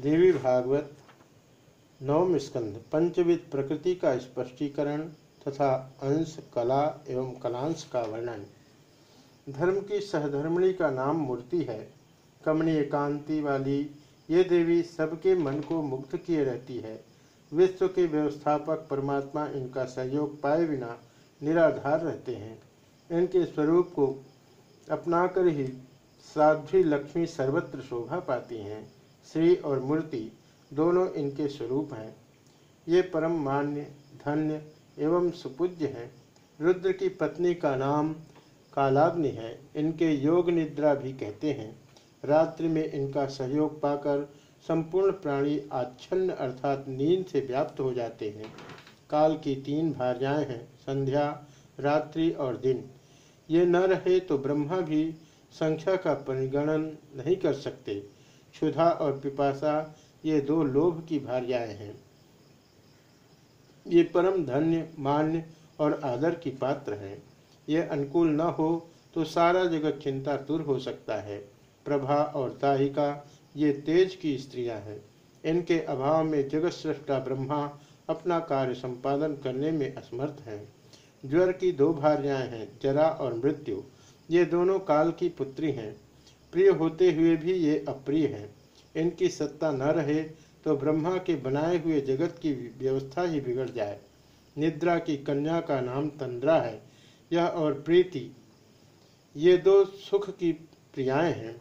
देवी भागवत, नवम स्कंध, पंचविद प्रकृति का स्पष्टीकरण तथा अंश, कला एवं कलांश का वर्णन। धर्म की सहधर्मणी का नाम मूर्ति है। कमनीय कांति वाली ये देवी सबके मन को मुक्त किए रहती है। विश्व के व्यवस्थापक परमात्मा इनका सहयोग पाए बिना निराधार रहते हैं। इनके स्वरूप को अपनाकर ही साध्वी लक्ष्मी सर्वत्र शोभा पाती हैं। श्री और मूर्ति दोनों इनके स्वरूप हैं। ये परम मान्य, धन्य एवं सुपूज्य हैं। रुद्र की पत्नी का नाम कालाग्नि है। इनके योग निद्रा भी कहते हैं। रात्रि में इनका सहयोग पाकर संपूर्ण प्राणी आच्छन्न अर्थात नींद से व्याप्त हो जाते हैं। काल की तीन भार्याएँ हैं, संध्या, रात्रि और दिन। ये न रहे तो ब्रह्मा भी संख्या का परिगणन नहीं कर सकते। क्षुधा और पिपासा, ये दो लोभ की भार्याएँ हैं। ये परम धन्य, मान्य और आदर की पात्र हैं। ये अनुकूल न हो तो सारा जगत चिंता दूर हो सकता है। प्रभा और दाहिका, ये तेज की स्त्रियाँ हैं। इनके अभाव में जगत सृष्टा ब्रह्मा अपना कार्य संपादन करने में असमर्थ हैं। ज्वर की दो भार्याएँ हैं, जरा और मृत्यु। ये दोनों काल की पुत्री हैं। प्रिय होते हुए भी ये अप्रिय हैं। इनकी सत्ता न रहे तो ब्रह्मा के बनाए हुए जगत की व्यवस्था ही बिगड़ जाए। निद्रा की कन्या का नाम तंद्रा है। यह और प्रीति, ये दो सुख की प्रियाएँ हैं।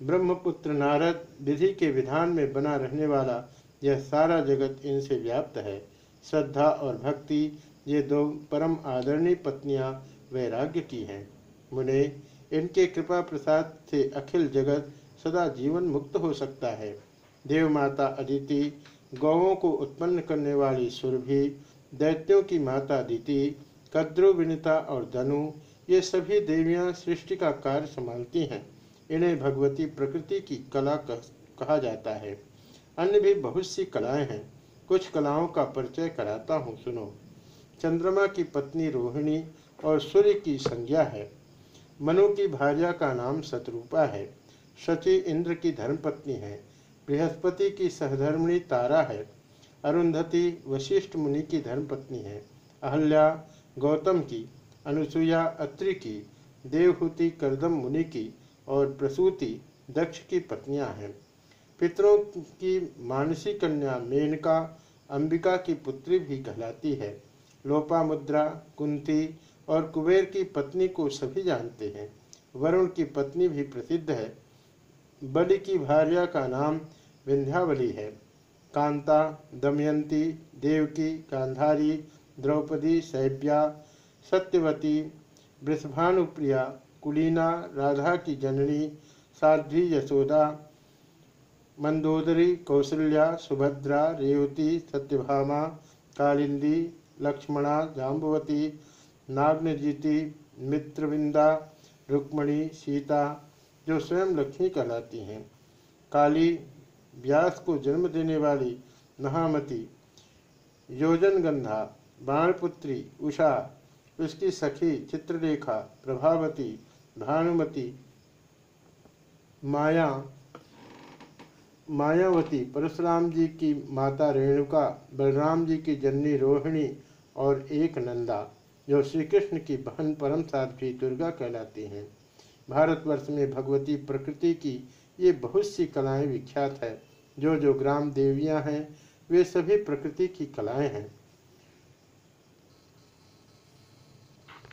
ब्रह्मपुत्र नारद विधि के विधान में बना रहने वाला यह सारा जगत इनसे व्याप्त है। श्रद्धा और भक्ति, ये दो परम आदरणीय पत्नियाँ वैराग्य की हैं। मुने इनके कृपा प्रसाद से अखिल जगत सदा जीवन मुक्त हो सकता है। देव माता अदिति गौों को उत्पन्न करने वाली सुरभि, दैत्यों की माता दिति, कद्रु, विनिता और धनु, ये सभी देवियाँ सृष्टि का कार्य संभालती हैं। इन्हें भगवती प्रकृति की कला कहा जाता है। अन्य भी बहुत सी कलाएँ हैं। कुछ कलाओं का परिचय कराता हूँ, सुनो। चंद्रमा की पत्नी रोहिणी और सूर्य की संज्ञा है। मनु की भार्या का नाम शत्रुपा है। शची इंद्र की धर्मपत्नी है। बृहस्पति की सहधर्मिणी तारा है। अरुंधति वशिष्ठ मुनि की धर्मपत्नी है। अहल्या गौतम की अनुसुया अत्रि की, देवहूति करदम मुनि की और प्रसूति दक्ष की पत्नियाँ हैं। पितरों की मानसी कन्या मेनका, अंबिका की पुत्री भी कहलाती है। लोपामुद्रा, कुंती और कुबेर की पत्नी को सभी जानते हैं। वरुण की पत्नी भी प्रसिद्ध है। बलि की भार्या का नाम विंध्यावली है। कांता, दमयंती, देवकी गांधारी द्रौपदी सैब्या सत्यवती वृषभानुप्रिया कुलीना, राधा की जननी, साध्वी, यशोदा, मंदोदरी, कौशल्या, सुभद्रा, रेवती, सत्यभामा, कालिंदी, लक्ष्मणा जाम्बवती नाग्नजीति, मित्रविंदा, रुक्मणी, सीता, जो स्वयं लक्ष्मी कहलाती हैं। काली व्यास को जन्म देने वाली महामती, योजनगंधा, बाणपुत्री, उषा, उसकी सखी, चित्रलेखा, प्रभावती, भानुमती, माया, मायावती, परशुराम जी की माता रेणुका, बलराम जी की जननी रोहिणी और एक नंदा। जो श्री कृष्ण की बहन परम साध्वी दुर्गा कहलाती हैं। भारतवर्ष में भगवती प्रकृति की ये बहुत सी कलाएँ विख्यात है। जो जो ग्राम देवियाँ हैं, वे सभी प्रकृति की कलाएँ हैं।